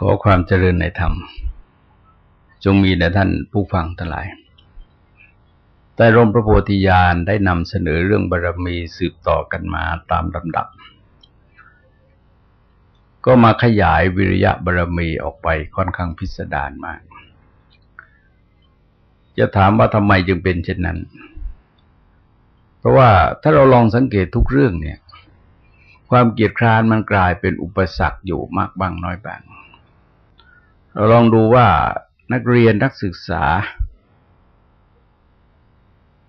ขอความเจริญในธรรม จงมีแด่ท่านผู้ฟังทั้งหลายใต้ร่มพระโพธิญาณได้นำเสนอเรื่องบารรมีสืบต่อกันมาตามลำดับ ก็มาขยายวิริยะบารรมีออกไปค่อนข้างพิสดารมาก จะถามว่าทำไมจึงเป็นเช่นนั้น เพราะว่าถ้าเราลองสังเกตทุกเรื่องเนี่ย ความเกียดคร้านมันกลายเป็นอุปสรรคอยู่มากบ้างน้อยบ้าง เราลองดูว่านักเรียนนักศึกษา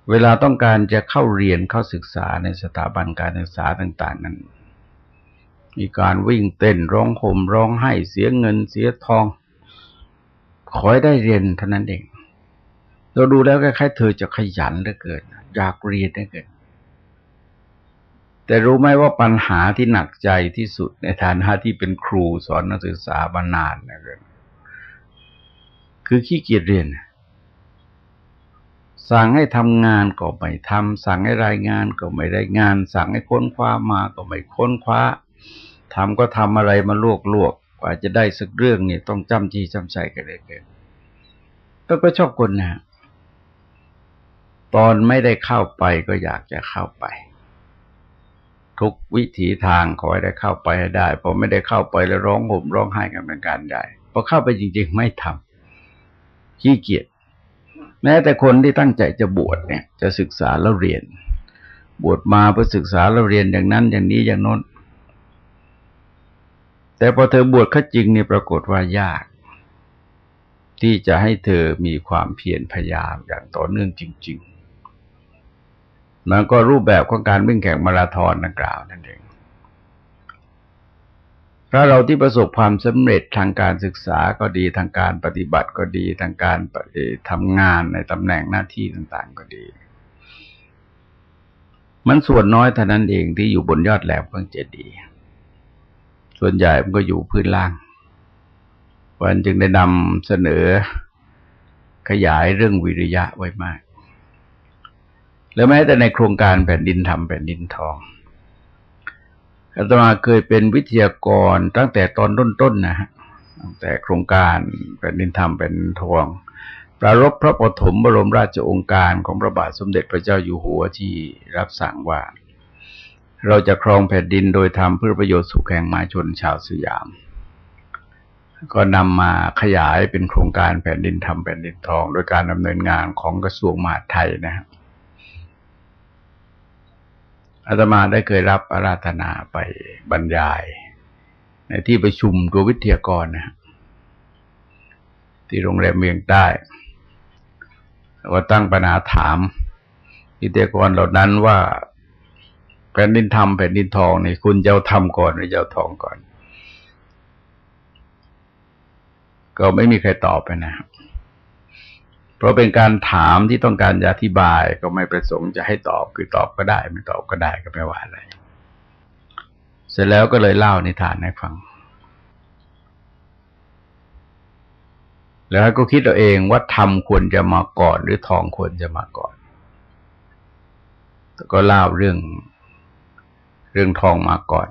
เวลาต้องการจะเข้าเรียนเข้าศึกษาในสถาบันการศึกษาต่าง ๆ นั้น มีการวิ่งเต้นร้องห่มร้องไห้เสียเงินเสียทอง ขอให้ได้เรียนเท่านั้นเอง เราดูแล้วคล้ายๆเธอจะขยันเหลือเกินอยากเรียนเหลือเกินแต่รู้ไหมว่าปัญหาที่หนักใจที่สุดในฐานะที่เป็นครูสอนนักศึกษามานานนะเกิน คือขี้เกียจเรียน สั่งให้ทำงานก็ไม่ทำสั่งให้รายงานก็ไม่รายงาน สั่งให้ค้นคว้ามาก็ไม่ค้นคว้าทำก็ทำอะไรมาลวกลวกกว่าจะได้สักเรื่องนี่ต้องจำจีจำใจกันเลยเกินก็ก็ชอบคนนะตอนไม่ได้เข้าไปก็อยากจะเข้าไป ทุกวิถีทางขอให้ได้เข้าไปให้ได้พอไม่ได้เข้าไปแล้วร้องห่มร้องไห้กันเป็นการใหญ่พอเข้าไปจริง ๆ ไม่ทำ ขี้เกียจแม้แต่คนที่ตั้งใจจะบวชเนี่ย จะศึกษาแล้วเรียน บวชมาเพื่อศึกษาแล้วเรียนอย่างนั้นอย่างนี้อย่างโน้น แต่พอเธอบวชข้าจริงเนี่ยปรากฏว่ายาก ที่จะให้เธอมีความเพียรพยายามอย่างต่อเนื่องจริง ๆ มันก็รูปแบบของการวิ่งแข่งมาราธอนดังกล่าวนั่นเอง ถ้าเราที่ประสบความสำเร็จทางการศึกษาก็ดีทางการปฏิบัติก็ดีทางการทำงานในตำแหน่งหน้าที่ต่างๆก็ดี มันส่วนน้อยเท่านั้นเองที่อยู่บนยอดแหลมของเจดีย์ส่วนใหญ่มันก็อยู่พื้นล่างวันจึงได้นำเสนอขยายเรื่องวิริยะไว้มาก แล้วแม้แต่ในโครงการแผ่นดินทำแผ่นดินทอง อาตมาเคยเป็นวิทยากรตั้งแต่ตอนต้นๆนะฮะตั้งแต่โครงการแผ่นดินธรรมเป็นทวงประรบพระปฐมบรมราชองค์การของพระบาทสมเด็จพระเจ้าอยู่หัวที่รับสั่งว่า เราจะครองแผ่นดินโดยทำเพื่อประโยชน์สุขแห่งมาชนชาวสยาม ก็นำมาขยายเป็นโครงการแผ่นดินธรรมแผ่นดินทอง โดยการดำเนินงานของกระทรวงมหาดไทยนะครับ อาตมาได้เคยรับอาราธนาไปบรรยาย ในที่ประชุมตัววิทยากรนะที่โรงแรมเมียงใต้ก็ตั้งปัญหาถามวิทยากรเหล่านั้นว่าแผ่นดินทำแผ่นดินทองนี่คุณจะเอาทำก่อนหรือจะเอาทองก่อน ก็ไม่มีใครตอบไปนะครับ เพราะเป็นการถามที่ต้องการจะอธิบายก็ไม่ประสงค์จะให้ตอบคือตอบก็ได้ ไม่ตอบก็ได้ก็ไม่ว่าอะไร เสร็จแล้วก็เลยเล่านิทานให้ฟัง แล้วก็คิดตัวเองว่าทำควรจะมาก่อน หรือทองควรจะมาก่อน ก็เล่าเรื่อง เรื่องทองมาก่อน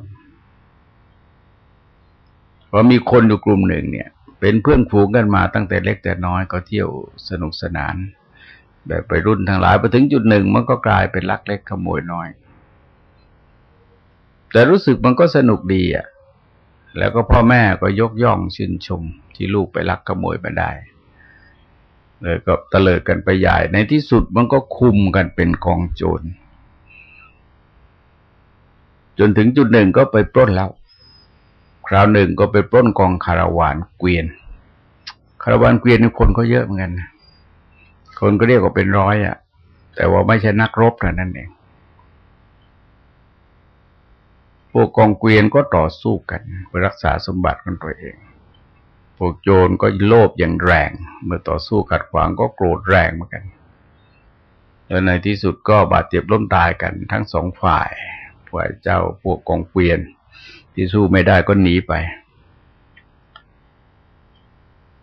เพราะมีคนอยู่กลุ่มหนึ่งเนี่ย เป็นเพื่อนฝูงกันมาตั้งแต่เล็กแต่น้อยก็เที่ยวสนุกสนาน แบบไปรุ่นทั้งหลายไปถึงจุดหนึ่งมันก็กลายเป็นลักเล็กขโมยน้อย แต่รู้สึกมันก็สนุกดีอะ แล้วก็พ่อแม่ก็ยกย่องชื่นชมที่ลูกไปลักขโมยมาได้เลยก็เลิดกันไปใหญ่ ในที่สุดมันก็คุมกันเป็นกองโจร จนถึงจุดหนึ่งก็ไปปล้นแล้ว คราวหนึ่งก็ไปปล้นกองคาราวานเกวียน คาราวานเกวียนนี่คนก็เยอะเหมือนกันคนก็เรียกว่าเป็นร้อยอะ่ะ แต่ว่าไม่ใช่นักรบนั่นเองพวกกองเกวียนก็ต่อสู้กันเพื่อรักษาสมบัติของตัวเอง พวกโจรก็โลภอย่างแรง เมื่อต่อสู้ขัดขวางก็โกรธแรงเหมือนกันแล้วในที่สุดก็บาดเจ็บล้มตายกันทั้งสองฝ่ายฝ่ายเจ้าพวกกองเกวียน ที่สู้ไม่ได้ก็หนีไป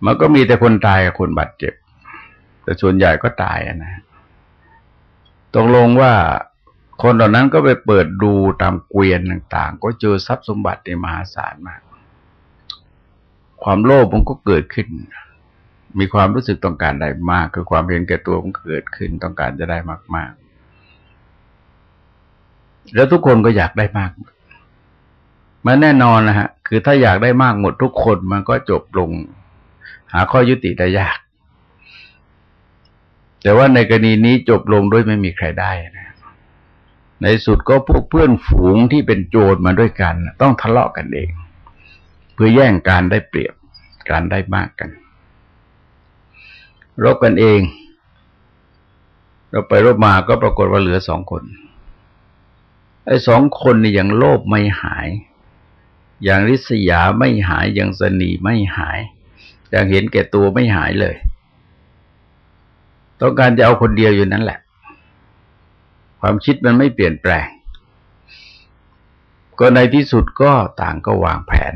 มันก็มีแต่คนตายกับคนบาดเจ็บ แต่ส่วนใหญ่ก็ตายนะตกลงว่าคนเหล่านั้นก็ไปเปิดดูตามเกวียนต่าง ๆ ก็เจอทรัพย์สมบัติในมหาศาลมาก ความโลภมันก็เกิดขึ้น มีความรู้สึกต้องการได้มาก คือความเห็นแก่ตัวมันเกิดขึ้นต้องการจะได้มาก ๆ แล้วทุกคนก็อยากได้มาก มันแน่นอนนะฮะ คือถ้าอยากได้มากหมดทุกคนมันก็จบลง หาข้อยุติได้ยาก แต่ว่าในกรณีนี้จบลงด้วยไม่มีใครได้นะในสุดก็พวกเพื่อนฝูงที่เป็นโจรมาด้วยกัน ต้องทะเลาะกันเอง เพื่อแย่งการได้เปรียบการได้มากกัน รบกันเอง เราไปรบมาก็ปรากฏว่าเหลือสองคนไอ้สองคนนี่ยังโลภไม่หาย อย่างริษยาไม่หายอย่างสนีไม่หาย อย่างเห็นแก่ตัวไม่หายเลย ต้องการจะเอาคนเดียวอยู่นั่นแหละ ความคิดมันไม่เปลี่ยนแปลง ก็ในที่สุดก็ต่างก็วางแผน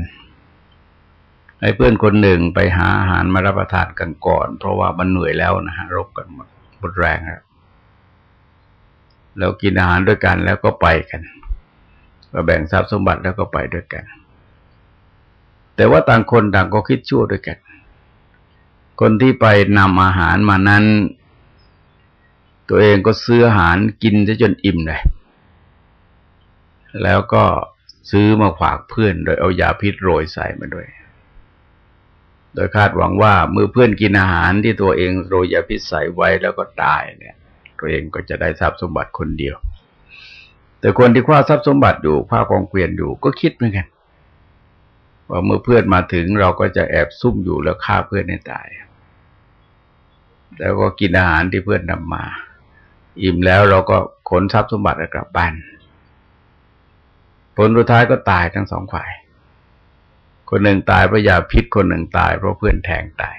ให้เพื่อนคนหนึ่งไปหาอาหารมารับประทานกันก่อน เพราะว่ามันเหนื่อยแล้วนะฮะรบกันหมดหมดแรงแล้วเรากินอาหารด้วยกันแล้วก็ไปกันก็แบ่งทรัพย์สมบัติแล้วก็ไปด้วยกัน แต่ว่าต่างคนต่างก็คิดชั่วด้วยกัน คนที่ไปนำอาหารมานั้น ตัวเองก็ซื้ออาหารกินซะจนอิ่มเลย แล้วก็ซื้อมาฝากเพื่อน โดยเอายาพิษโรยใส่มาด้วย โดยคาดหวังว่าเมื่อเพื่อนกินอาหารที่ตัวเองโรยยาพิษใส่ไว้แล้วก็ตายเนี่ย ตัวเองก็จะได้ทรัพย์สมบัติคนเดียว แต่คนที่คว้าทรัพย์สมบัติอยู่คว้ากองเกวียนอยู่ก็คิดเหมือนกัน ว่าเมื่อเพื่อนมาถึงเราก็จะแอบซุ่มอยู่แล้วฆ่าเพื่อนให้ตาย แล้วก็กินอาหารที่เพื่อนนำมา อิ่มแล้วเราก็ขนทรัพย์สมบัติกลับบ้าน ผลสุดท้ายก็ตายทั้งสองฝ่าย คนหนึ่งตายเพราะยาพิษคนหนึ่งตายเพราะเพื่อนแทงตาย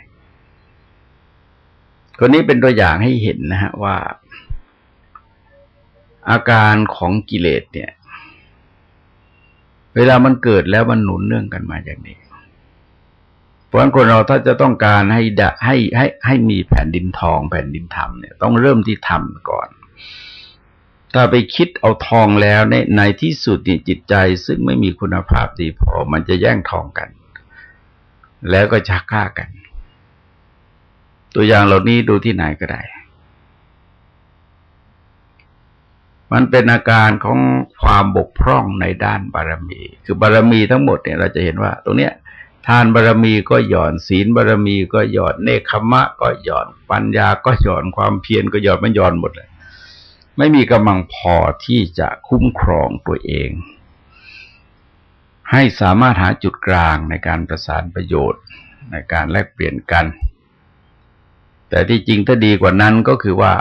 คนนี้เป็นตัวอย่างให้เห็นนะฮะว่า อาการของกิเลสเนี่ย เวลามันเกิดแล้วมันหนุนเนื่องกันมาอย่างนี้ เพราะฉะนั้นคนเราถ้าจะต้องการให้ดให้ให้ให้มีแผ่นดินทองแผ่นดินธรรมเนี่ยต้องเริ่มที่ธรรมก่อน ถ้าไปคิดเอาทองแล้วในในที่สุดนี่จิตใจซึ่งไม่มีคุณภาพดีพอมันจะแย่งทองกัน แล้วก็ชักฆ่ากัน ตัวอย่างเหล่านี้ดูที่ไหนก็ได้ มันเป็นอาการของความบกพร่องในด้านบารมี คือบารมีทั้งหมดเนี่ยเราจะเห็นว่า ตรงเนี้ยทานบารมีก็หย่อนศีลบารรมีก็หย่อนเนคขมะ ก็หย่อนปัญญาก็หย่อนความเพียรก็หย่อนมันหย่อนหมดเลย ไม่มีกำลังพอที่จะคุ้มครองตัวเอง ให้สามารถหาจุดกลางในการประสานประโยชน์ในการแลกเปลี่ยนกัน แต่ที่จริงถ้าดีกว่านั้นก็คือว่า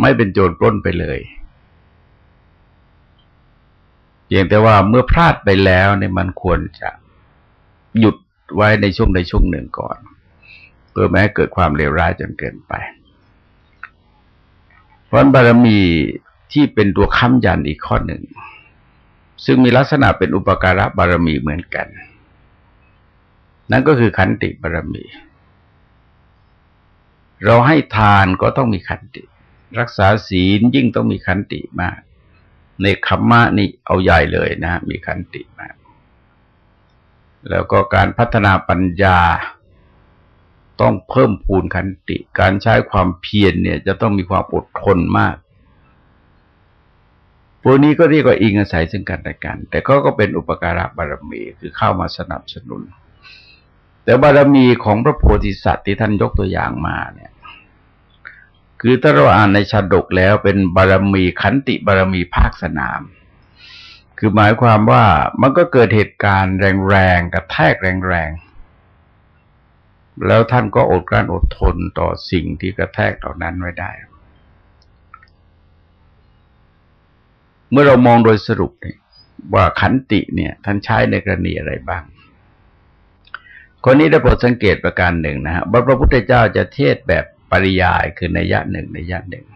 ไม่เป็นโจรปล้นไปเลย เพียงแต่ว่าเมื่อพลาดไปแล้วเนี่ยมันควรจะหยุดไว้ในช่วงในช่วงหนึ่งก่อน เพื่อไม่ให้เกิดความเลวร้ายจนเกินไป เพราะบารมีที่เป็นตัวค้ำยันอีกข้อหนึ่ง ซึ่งมีลักษณะเป็นอุปการะบารมีเหมือนกัน นั่นก็คือขันติบารมี เราให้ทานก็ต้องมีขันติ รักษาศีลยิ่งต้องมีขันติมาก ในคัมมะนี่เอาใหญ่เลยนะ มีขันติมาก แล้วก็การพัฒนาปัญญาต้องเพิ่มพูนขันติ การใช้ความเพียรเนี่ย จะต้องมีความอดทนมากพวกนี้ก็เรียกว่าอิงอาศัยซึ่งกันและกัน แต่ก็ก็เป็นอุปการะบารมีคือเข้ามาสนับสนุน แต่บารมีของพระโพธิสัตว์ที่ท่านยกตัวอย่างมาเนี่ย คือถ้าเราอ่านในชาดกแล้วเป็นบารมีขันติบารมีภาคสนาม คือหมายความว่ามันก็เกิดเหตุการณ์แรงๆกระแทกแรงๆ แล้วท่านก็อดกลั้นอดทนต่อสิ่งที่กระแทกเหล่านั้นไว้ได้ เมื่อเรามองโดยสรุปเนี่ยว่าขันติเนี่ย ท่านใช้ในกรณีอะไรบ้างคนนี้ได้โปรดสังเกตประการหนึ่งนะฮะพระพุทธเจ้าจะเทศแบบ ปริยายคือในยะหนึ่งในยะหนึ่ง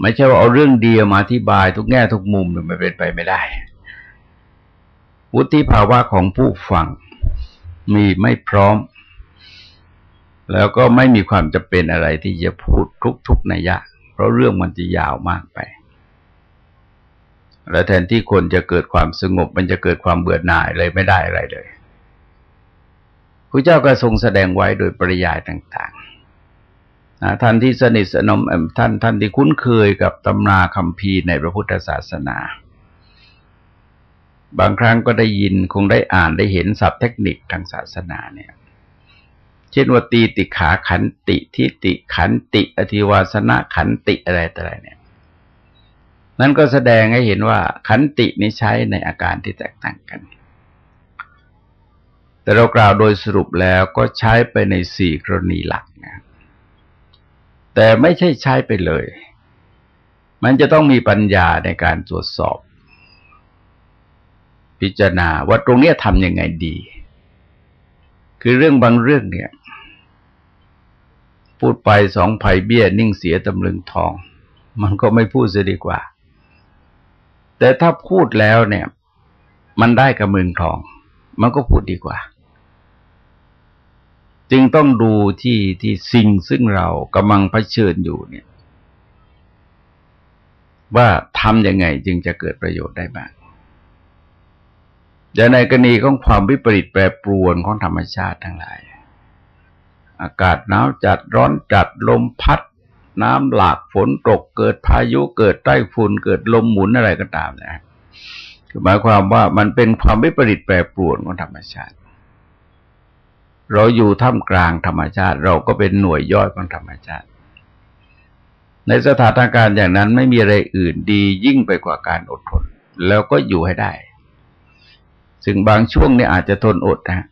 ไม่ใช่ว่าเอาเรื่องเดียวมาอธิบายทุกแง่ทุกมุมมันเป็นไปไม่ได้ วุฒิภาวะของผู้ฟังมีไม่พร้อม แล้วก็ไม่มีความจะเป็นอะไรที่จะพูดทุกๆนัยยะ เพราะเรื่องมันจะยาวมากไป แล้วแทนที่คนจะเกิดความสงบ มันจะเกิดความเบื่อหน่ายเลยไม่ได้อะไรเลยพระเจ้าก็ทรงแสดงไว้โดยปริยายต่าง ๆท่านที่สนิทสนมท่านท่านที่คุ้นเคยกับตำนาคำพีในพระพุทธศาสนา บางครั้งก็ได้ยินคงได้อ่านได้เห็นศัพท์เทคนิคทางศาสนาเนี่ยเช่นว่าตีติขาขันติทิติขันติ อธิวาสนะขันติอะไรต่ออะไรเนี่ย นั่นก็แสดงให้เห็นว่าขันตินี้ใช้ในอาการที่แตกต่างกัน แต่เรากล่าวโดยสรุปแล้วก็ใช้ไปในสี่กรณีหลักนะ แต่ไม่ใช่ใช้ไปเลย มันจะต้องมีปัญญาในการตรวจสอบ พิจารณาว่าตรงนี้ทำยังไงดี คือเรื่องบางเรื่องเนี่ย พูดไปสองไผ่เบี้ยนิ่งเสียตำลึงทอง มันก็ไม่พูดเสียดีกว่า แต่ถ้าพูดแล้วเนี่ย มันได้กับมือทอง มันก็พูดดีกว่า จึงต้องดูที่ที่สิ่งซึ่งเรากำลังเผชิญอยู่เนี่ย ว่าทำยังไงจึงจะเกิดประโยชน์ได้บ้างจะในกรณีของความวิปริตแปรปรวนของธรรมชาติทั้งหลาย อากาศหนาวจัดร้อนจัดลมพัด น้ำหลากฝนตกเกิดพายุเกิดใต้ฝุ่นเกิดลมหมุนอะไรก็ตามนะหมายความว่ามันเป็นความวิปริตแปรปรวนของธรรมชาติ เราอยู่ท่ามกลางธรรมชาติ เราก็เป็นหน่วยย่อยของธรรมชาติ ในสถานการณ์อย่างนั้นไม่มีอะไรอื่นดียิ่งไปกว่าการอดทน แล้วก็อยู่ให้ได้ซึ่งบางช่วงเนี่ยอาจจะทนอดนะ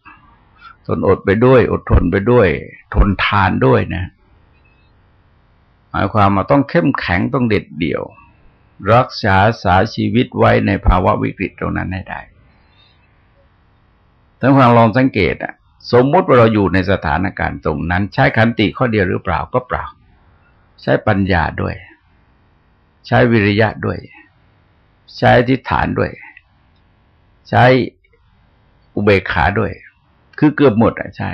ทนอดไปด้วย อดทนไปด้วย ทนทานด้วยนะหมายความว่าต้องเข้มแข็งต้องเด็ดเดี่ยว รักษาสาชีวิตไว้ในภาวะวิกฤตตรงนั้นให้ได้ท่านฟังลองสังเกตอะ สมมติว่าเราอยู่ในสถานการณ์ตรงนั้น ใช้ขันติข้อเดียวหรือเปล่าก็เปล่า ใช้ปัญญาด้วย ใช้วิริยะด้วย ใช้ทิฏฐานด้วย ใช้อุเบกขาด้วย คือเกือบหมดอะใช่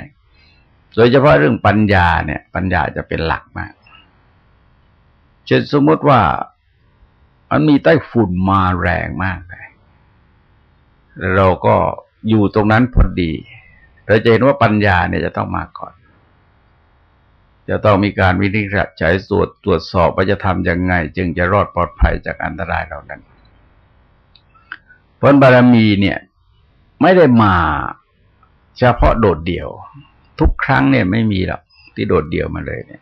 โดยเฉพาะเรื่องปัญญาเนี่ย ปัญญาจะเป็นหลักมากเช่นสมมติว่ามันมีใต้ฝุ่นมาแรงมากเลยเราก็อยู่ตรงนั้นพอดี เราจะเห็นว่าปัญญาเนี่ยจะต้องมาก่อน จะต้องมีการวินิจฉัยตรวจตรวจสอบว่าจะทำยังไง จึงจะรอดปลอดภัยจากอันตรายเหล่านั้นผลบารมีเนี่ย ไม่ได้มาเฉพาะโดดเดี่ยว ทุกครั้งเนี่ยไม่มีหรอกที่โดดเดี่ยวมาเลยเนี่ย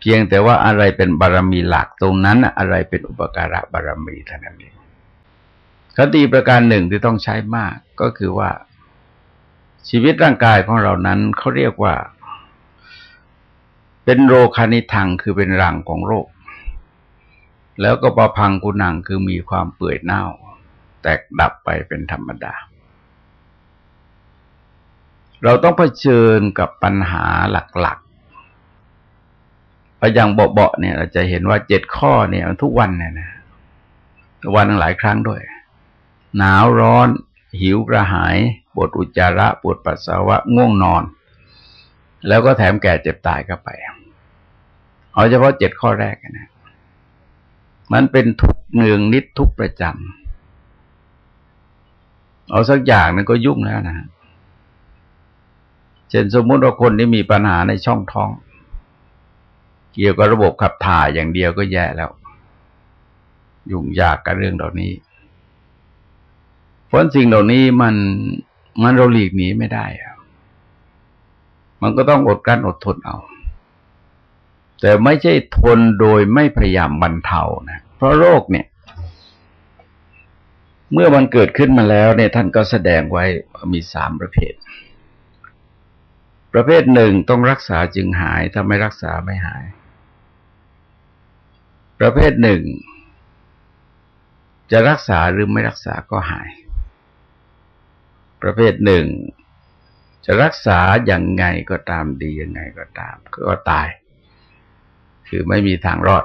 เพียงแต่ว่าอะไรเป็นบารมีหลักตรงนั้นอะไรเป็นอุปการะบารรมีเท่านั้นเองคติประการหนึ่งที่ต้องใช้มากก็คือว่า ชีวิตร่างกายของเรานั้นเขาเรียกว่า เป็นโรคานิทังคือเป็นรังของโรค แล้วก็ประพังกุนังคือมีความเปื่อยเน่า แตกดับไปเป็นธรรมดา เราต้องเผชิญกับปัญหาหลักพออย่างเบาๆเนี่ย เราจะเห็นว่าเจ็ดข้อเนี่ยทุกวันเนี่ยนะวันหลายครั้งด้วย หนาวร้อน หิวกระหาย ปวดอุจจาระปวดปัสสาวะง่วงนอน แล้วก็แถมแก่เจ็บตายก็ไปเอาเฉพาะเจ็ดข้อแรกนะ มันเป็นทุกเนืองนิดทุกประจำเอาสักอย่างนึงก็ยุ่งแล้วนะเช่นสมมติว่าคนที่มีปัญหาในช่องท้อง เกี่ยวกับระบบขับถ่ายอย่างเดียวก็แย่แล้ว ยุ่งยากกับเรื่องเหล่านี้ เพราะสิ่งเหล่านี้มัน มันเราหลีกหนีไม่ได้มันก็ต้องอดกั้นอดทนเอา แต่ไม่ใช่ทนโดยไม่พยายามบรรเทานะเพราะโรคเนี่ย เมื่อมันเกิดขึ้นมาแล้วเนี่ยท่านก็แสดงไว้มีสามประเภท ประเภทหนึ่งต้องรักษาจึงหาย ถ้าไม่รักษาไม่หาย ประเภทหนึ่งจะรักษาหรือไม่รักษาก็หาย ประเภทหนึ่ง จะรักษาอย่างไงก็ตามดียังไงก็ตาม ก็ตาย คือไม่มีทางรอด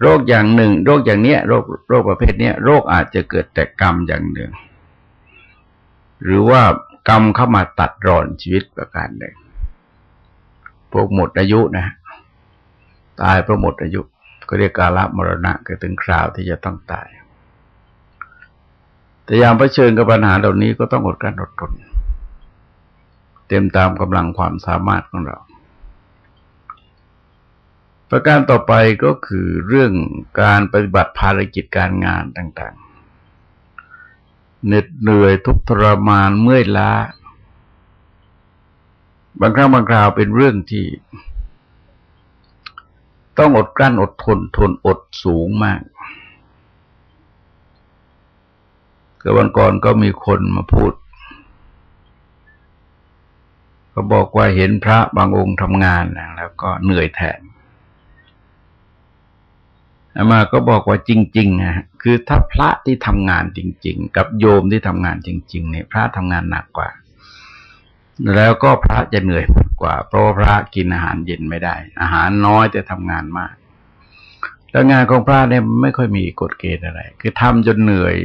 โรคอย่างหนึ่ง โรคอย่างเนี้ยโรคโรคประเภทเนี้ยโรคอาจจะเกิดแต่กรรมอย่างหนึ่ง หรือว่ากรรมเข้ามาตัดรอนชีวิตประการหนึ่งพวกหมดอายุนะ ตายเพราะหมดอายุ ก็เรียกกาลมรณะก็ถึงคราวที่จะต้องตาย แต่ยามเผชิญกับปัญหาเหล่านี้ก็ต้องอดกลั้นอดทนเต็มตามกำลังความสามารถของเรา ประการต่อไปก็คือเรื่องการปฏิบัติภารกิจการงานต่างๆ เหน็ดเหนื่อยทุกทรมานเมื่อยล้า บางครั้งบางคราวเป็นเรื่องที่ ต้องอดกลั้นอดทนทนอดสูงมาก ก็วันก่อนก็มีคนมาพูดก็บอกว่าเห็นพระบางองค์ทำงานแล้วก็เหนื่อยแทนอามาก็บอกว่าจริงๆนะคือถ้าพระที่ทำงานจริง ๆ กับโยมที่ทำงานจริง ๆ เนี่ย พระทำงานหนักกว่า แล้วก็พระจะเหนื่อยกว่า เพราะพระกินอาหารเย็นไม่ได้ อาหารน้อยแต่ทำงานมาก แล้วงานของพระเนี่ยไม่ค่อยมีกฎเกณฑ์อะไร คือทำจนเหนื่อย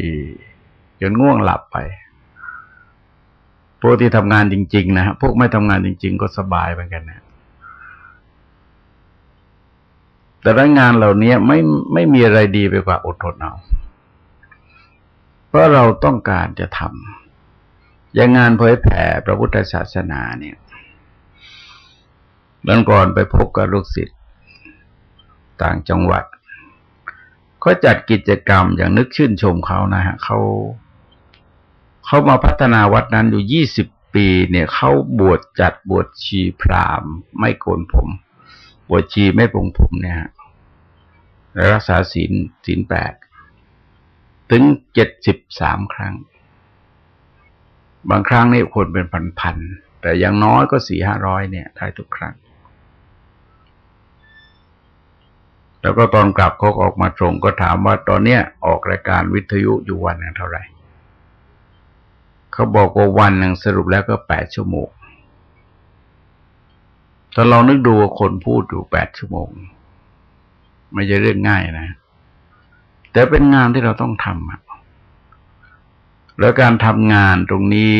จนง่วงหลับไปพวกที่ทำงานจริง ๆ นะฮะพวกไม่ทำงานจริง ๆ ก็สบายเหมือนกันนะแต่ละงานเหล่านี้ไม่ไม่มีอะไรดีไปกว่าอดทนเอา เพราะเราต้องการจะทำอย่างงานเผยแผ่พระพุทธศาสนาเนี่ยเมื่อก่อนไปพบกับลูกศิษย์ต่างจังหวัดก็จัดกิจกรรมอย่างนึกชื่นชมเขานะฮะเขา เขามาพัฒนาวัดนั้นอยู่ยี่สิบปีเนี่ยเขาบวชจัดบวชชีพรามไม่โกนผม บวชชีไม่ปรงผมเนี่ยแล้วรักษาศีลศีลแปดถึงเจ็ดสิบสามครั้ง บางครั้งนี่คนเป็นพันๆแต่อย่างน้อยก็สี่ห้าร้อยเนี่ยได้ทุกครั้ง แล้วก็ตอนกลับเขาออกมาตรงก็ถามว่าตอนเนี้ยออกรายการวิทยุอยู่วันนึงเท่าไหร่ เขาบอกว่าวันหนึ่งสรุปแล้วก็แปดชั่วโมงถ้าเรานึกดูว่าคนพูดอยู่แปดชั่วโมง ไม่ใช่เรื่องง่ายนะ แต่เป็นงานที่เราต้องทำแล้วการทำงานตรงนี้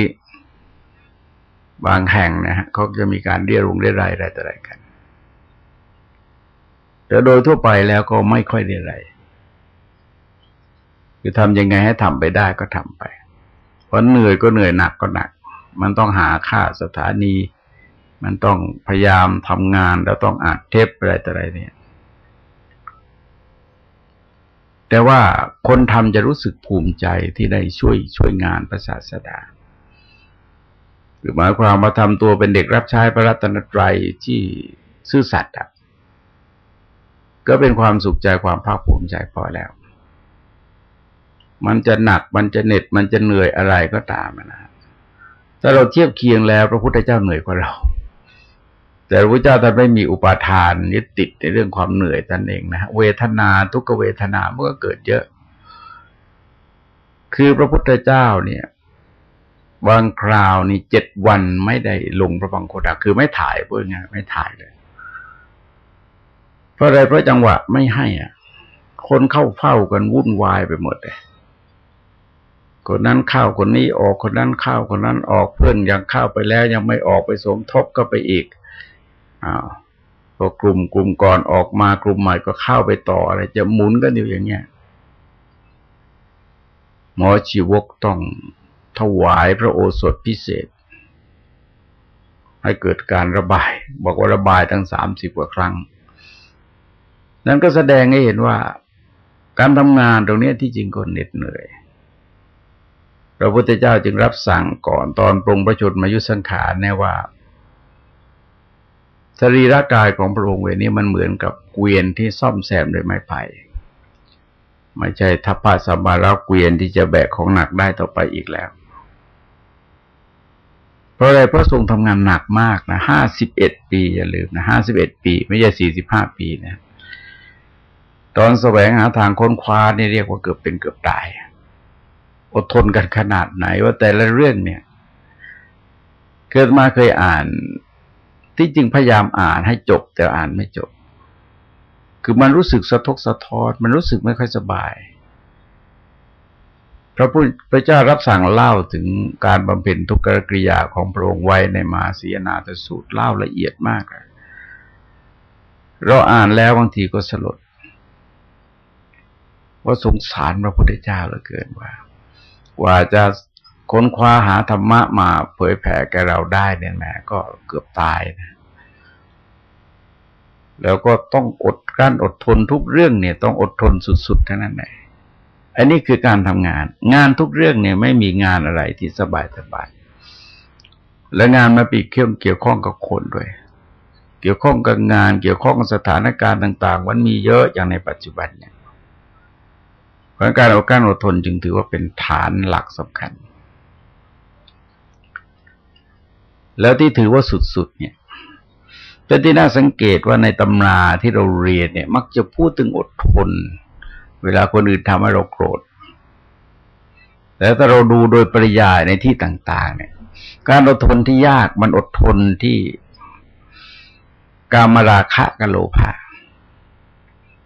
บางแห่งนะฮะเขาจะมีการเรียกรงเรียรายอะไรต่ออะไรกัน แต่โดยทั่วไปแล้วก็ไม่ค่อยเรียอะไรคือทำยังไงให้ทำไปได้ก็ทำไป เพราะเหนื่อยก็เหนื่อยหนักก็หนัก มันต้องหาค่าสถานี มันต้องพยายามทำงานแล้วต้องอัดเทปอะไรต่ออะไรเนี่ย แต่ว่าคนทำจะรู้สึกภูมิใจที่ได้ช่วยช่วยงานพระศาสดาหรือหมายความมาทำตัวเป็นเด็กรับใช้พระรัตนตรัยที่ซื่อสัตย์อะก็เป็นความสุขใจความภาคภูมิใจพอแล้ว มันจะหนักมันจะเหน็ดมันจะเหนื่อยอะไรก็ตามนะถ้าเราเทียบเคียงแล้วพระพุทธเจ้าเหนื่อยกว่าเรา แต่พระพุทธเจ้าท่านไม่มีอุปาทานยึดติดในเรื่องความเหนื่อยท่านเองนะเวทนาทุกเวทนาเมันก็เกิดเยอะ คือพระพุทธเจ้าเนี่ยบางคราวนี่เจ็ดวันไม่ได้ลงพระบังโคดาคือไม่ถ่ายเพื่อไงไม่ถ่ายเลยเพราะอะไรเพราะจังหวะไม่ให้อะ คนเข้าเฝ้ากันวุ่นวายไปหมดเลย คนนั้นเข้าคนนี้ออกคนนั้นเข้าคนนั้นออกเพื่อนยังเข้าไปแล้ว ยังไม่ออกไปสมทบก็ไปอีกอ้าวพอกลุ่มกลุ่มก่อนออกมากลุ่มใหม่ก็เข้าไปต่ออะไรจะหมุนกันอยู่อย่างเงี้ยหมอชีวกต้องถวายพระโอสถพิเศษ ให้เกิดการระบาย บอกว่าระบายทั้งสามสิบกว่าครั้ง นั้นก็แสดงให้เห็นว่า การทำงานตรงนี้ที่จริงก็เหน็ดเหนื่อย พระพุทธเจ้าจึงรับสั่งก่อนตอนปรงประชดมายุสังขารแน่ว่าสรีระกายของพระองค์เวนี้มันเหมือนกับเกวียนที่ซ่อมแซมโดยไม้ไผ่ไม่ใช่ทัพพาสมาราเกวียนที่จะแบกของหนักได้ต่อไปอีกแล้ว เพราะอะไรเพราะทรงทำงานหนักมากนะห้าสิบเอ็ดปีอย่าลืมนะห้าสิบเอ็ดปี ไม่ใช่สี่สิบห้าปีนะตอนแสวงหาทางค้นคว้านี่เรียกว่าเกือบเป็นเกือบตาย อดทนกันขนาดไหนว่าแต่ละเรื่องเนี่ย เกิดมาเคยอ่าน ที่จริงพยายามอ่านให้จบ แต่อ่านไม่จบ คือมันรู้สึกสะทกสะท้อน มันรู้สึกไม่ค่อยสบาย พระพุทธเจ้ารับสั่งเล่าถึงการบำเพ็ญทุกขกริยาของพระองค์ไว้ในมาสีนาตสูตรเล่าละเอียดมากเราอ่านแล้วบางทีก็สลดว่าสงสารพระพุทธเจ้าเหลือเกินว่า กว่าจะค้นคว้าหาธรรมะมาเผยแผ่แก่เราได้เนี่ยแหมก็เกือบตายนะ แล้วก็ต้องอดกั้นอดทนทุกเรื่องเนี่ย ต้องอดทนสุดๆทั้งนั้นเลยอันนี้คือการทำงาน งานทุกเรื่องเนี่ยไม่มีงานอะไรที่สบายสบาย และงานมาปีเกี่ยวเกี่ยวข้องกับคนด้วย เกี่ยวข้องกับงาน เกี่ยวข้องกับสถานการณ์ต่าง ๆ มันมีเยอะอย่างในปัจจุบันเนี่ย เพราะการอดกลั้นอดทนจึงถือว่าเป็นฐานหลักสำคัญ แล้วที่ถือว่าสุดๆเนี่ยเป็นที่น่าสังเกตว่าในตำราที่เราเรียนเนี่ย มักจะพูดถึงอดทน เวลาคนอื่นทำให้เราโกรธแต่ถ้าเราดูโดยปริยายในที่ต่าง ๆ เนี่ย การอดทนที่ยากมันอดทนที่กามราคะกับโลภะ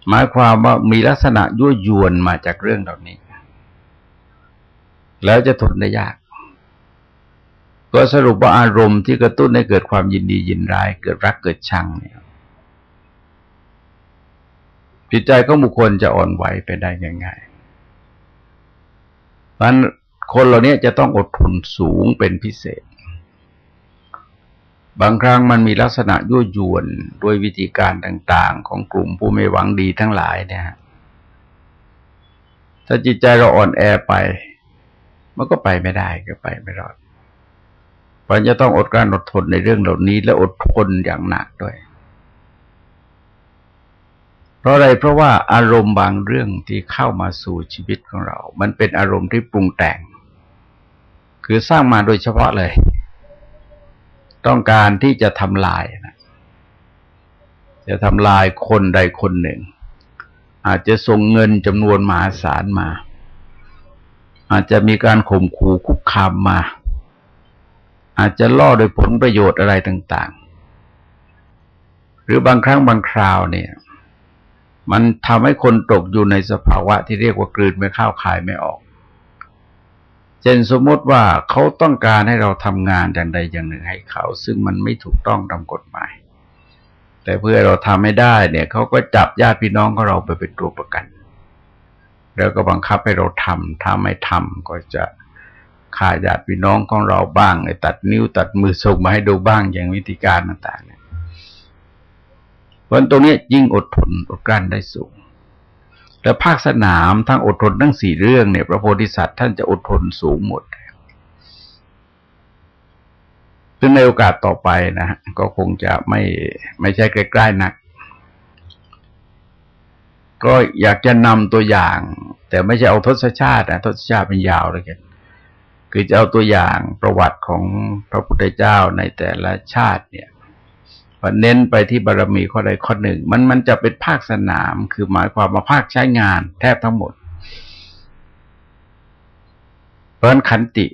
หมายความว่ามีลักษณะยั่วยวนมาจากเรื่องเหล่านี้ แล้วจะทนได้ยาก ก็สรุปว่าอารมณ์ที่กระตุ้นให้เกิดความยินดียินร้าย เกิดรักเกิดชังเนี่ยจิตใจของบุคคลจะอ่อนไหวไปได้ง่ายๆเพราะนั้นคนเหล่านี้จะต้องอดทนสูงเป็นพิเศษ บางครั้งมันมีลักษณะยั่วยวนด้วยวิธีการต่างๆ ของกลุ่มผู้ไม่หวังดีทั้งหลายเนี่ยถ้าจิตใจเราอ่อนแอไป มันก็ไปไม่ได้ก็ไปไม่รอดมันจะต้องอดกลั้นอดทนในเรื่องเหล่านี้ และอดทนอย่างหนักด้วย เพราะอะไรเพราะว่าอารมณ์บางเรื่องที่เข้ามาสู่ชีวิตของเรา มันเป็นอารมณ์ที่ปรุงแต่ง คือสร้างมาโดยเฉพาะเลย ต้องการที่จะทำลายนะจะทำลายคนใดคนหนึ่ง อาจจะส่งเงินจำนวนมหาศาลมา อาจจะมีการข่มขู่คุกคามมา อาจจะล่อโดยผลประโยชน์อะไรต่าง ๆ หรือบางครั้งบางคราวเนี่ย มันทำให้คนตกอยู่ในสภาวะที่เรียกว่ากลืนไม่เข้าคายไม่ออก เช่นสมมติว่าเขาต้องการให้เราทำงานอย่างใดอย่างหนึ่งให้เขา ซึ่งมันไม่ถูกต้องตามกฎหมาย แต่เพื่อเราทำไม่ได้เนี่ยเขาก็จับญาติพี่น้องของเราไปเป็นตัวประกัน แล้วก็บังคับให้เราทำถ้าไม่ทำก็จะฆ่าญาติพี่น้องของเราบ้างตัดนิ้วตัดมือส่งมาให้ดูบ้างอย่างวิธีการต่างๆเนี่ยเพราะตรงนี้ยิ่งอดทนอดกลั้นได้สูง แล้วภาคสนามทั้งอดทนทั้งสี่เรื่องเนี่ย พระโพธิสัตว์ท่านจะอดทนสูงหมดซึ่งในโอกาสต่อไปนะฮะก็คงจะไม่ไม่ใช่ใกล้ๆนัก ก็อยากจะนำตัวอย่าง แต่ไม่ใช่เอาทศชาตินะทศชาติเป็นยาวเลยกันคือจะเอาตัวอย่างประวัติของพระพุทธเจ้าในแต่ละชาติเนี่ย เน้นไปที่บารรมีข้อใดข้อหนึ่ง มันมันจะเป็นภาคสนาม คือหมายความมาภาคใช้งานแทบทั้งหมด เพราะขันติ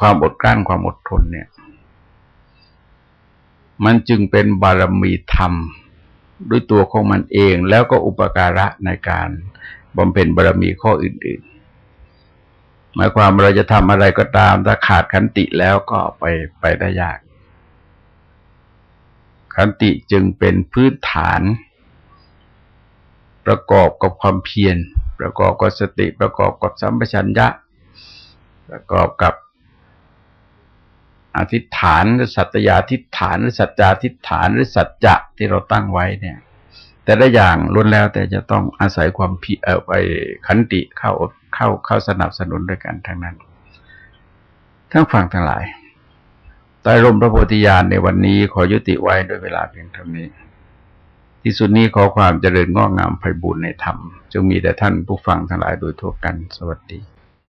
ความอดกลั้นความอดทนเนี่ย มันจึงเป็นบารมีธรรม ด้วยตัวของมันเอง แล้วก็อุปการะในการบำเพ็ญบารมีข้ออื่น ๆหมายความเราจะทำอะไรก็ตามถ้าขาดขันติแล้วก็ไปไปได้ยาก ขันติจึงเป็นพื้นฐาน ประกอบกับความเพียร ประกอบกับสติประกอบกับสัมปชัญญะ ประกอบกับอธิษฐานหรือสัตยาธิษฐานหรือสัจจาธิษฐานหรือสัจจะที่เราตั้งไว้เนี่ย แต่ละอย่างล้วนแล้วแต่จะต้องอาศัยความเพิเอไปขันติเข้าเข้าเข้าสนับสนุนด้วยกันทั้งนั้น ทั้งฝั่งทั้งหลาย ใต้ร่มพระโพธิญาณในวันนี้ขอยุติไว้ด้วยเวลาเพียงเท่านี้ ที่สุดนี้ขอความเจริญงอกงามไพบูรณ์ในธรรม จงมีแต่ท่านผู้ฟังทั้งหลายโดยทั่วกัน สวัสดี